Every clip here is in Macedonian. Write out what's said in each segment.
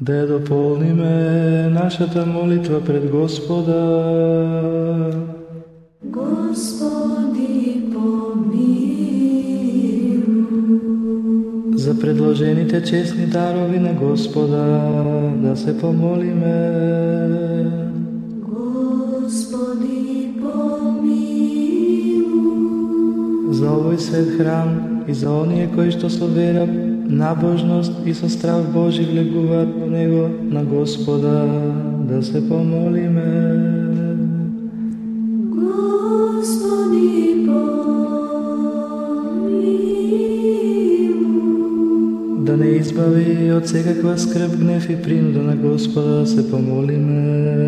да ја дополниме нашата молитва пред Господа. Господи, помилуј. За предложените честни дарови на Господа да се помолиме. Господи, помилуј. За овој свет храм и за оние кои што со вера, набожност и со страв Божи влегуваат во него на Господа да се помолиме. Господи, помилуј. Да не избави од секаква скрб, гнев и принуда на Господа да се помолиме.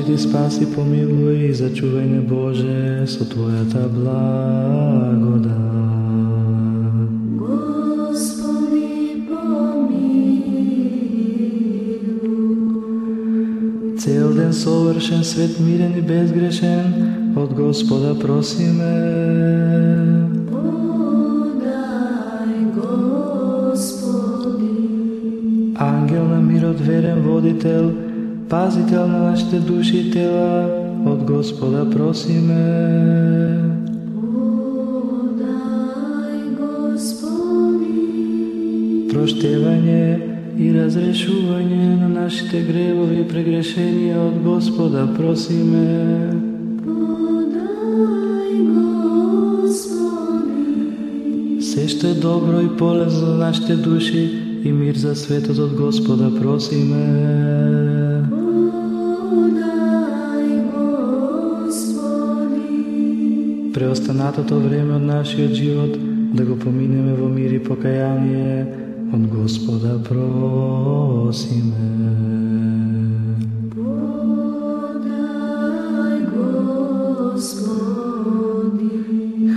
Заштити, спаси, помилуј и зачувај не Боже со Твојата благодат. Господи, помилуј. Цел ден совршен, свет мирен и безгрешен, од Господа просиме. Ангел на мирот, верен водител, пазител на нашите души и тела, од Господа просиме. Проштевање и разрешување на нашите гревови и прегрешенија од Господа просиме. Се што е добро и полезно за нашите души и мир за светот од Господа просиме. Преостанатото време од нашиот живот да го поминеме во мир и покаяние од Господа просиме. Подај, Господи.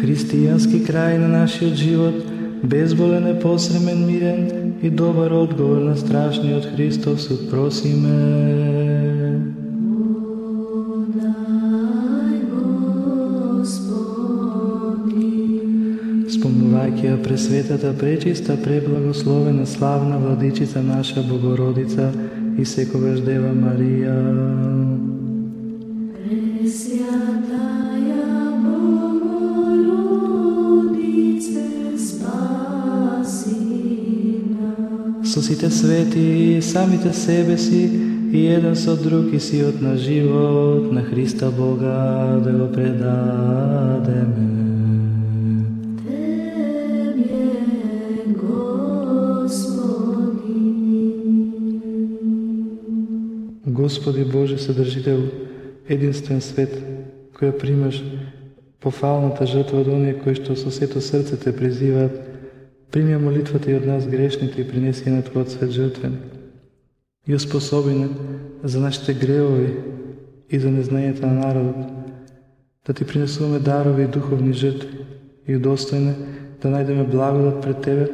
Христијански крај на нашиот живот, безболен, непосремен, мирен и добар одговор на страшниот Христов суд просиме. Спомнувајќи ја пресветата, пречиста, преблагословена, славна владичица наша Богородица и секогаш Дева Марија. Со сите свети, самите себе си и еден со друг и сиот на живот на Христа Бога да го предадеме. Господи Боже Содржител, единствен свет, која примаш пофалната жртва од оние кои што со сето срце те призиваат, примија молитвата и од нас грешните и принеси ја на Твојот свет жртвен. И оспособи не за нашите греови и за незнањето на народот, да Ти принесуваме дарови и духовни жртви и удостојне да најдеме благодат пред Тебе,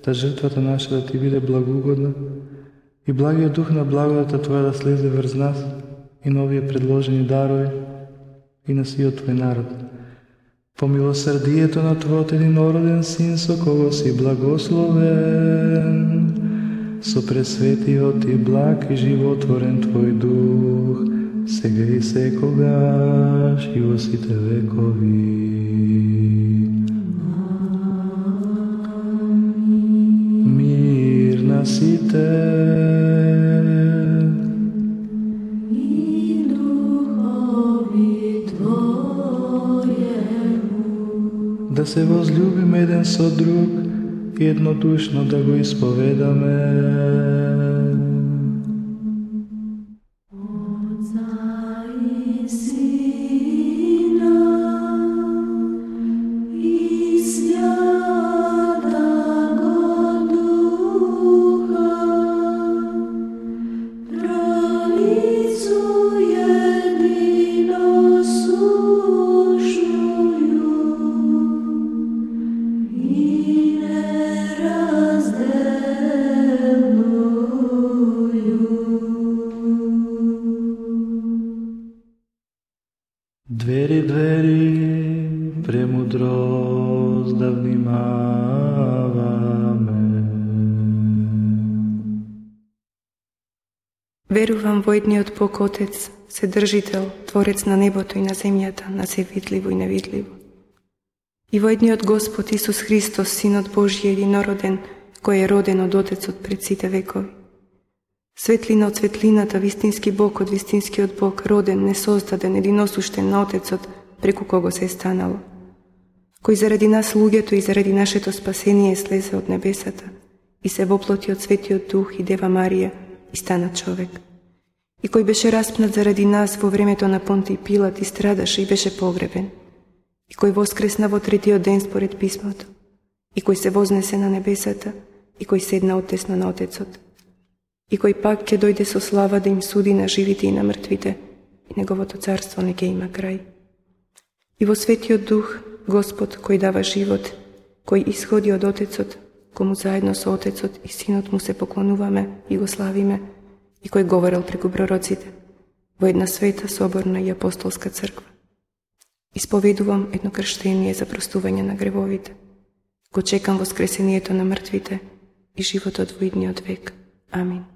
да жртвата наша да Ти биде благоугодна и благиот дух на благодата Твоја да слезе врз нас и на овие предложени дарови и на сиот Твој народ. По милосрдието на Твојот единороден Син, со кого си благословен, со пресветиот и благ и животворен Твој дух, сега и секогаш и во сите векови. Да се возлюбиме еден со друг и еднодушно да го исповедаме. Мудрост да внимаваме. Верувам во едниот Бог Отец, Седржител, Творец на небото и на земјата, на се видливо и невидливо. И во едниот Господ Исус Христос, Синот Божји единороден, кој е роден од Отецот пред сите векови. Светлина од светлината, вистински Бог од вистинскиот Бог, роден, несоздаден, единосуштен на Отецот, преку кого се е станало. Кој заради нас луѓето и заради нашето спасение слезе од небесата и се воплоти од Светиот Дух и Дева Марија и стана човек. И кој беше распнат заради нас во времето на Понти Пилат и страдаше и беше погребен. И кој воскресна во третиот ден според писмото. И кој се вознесе на небесата и кој седна отесно на Отецот. И кој пак ќе дојде со слава да им суди на живите и на мртвите, и неговото царство не ќе има крај. И во Светиот Дух, Господ, кој дава живот, кој исходи од Отецот, кому заедно со Отецот и Синот му се поклонуваме и го славиме, и кој говорел преку пророците, во една света, соборна и апостолска црква. Исповедувам едно крштение за простување на гревовите. Го чекам воскресението на мртвите и животот во идниот век. Амин.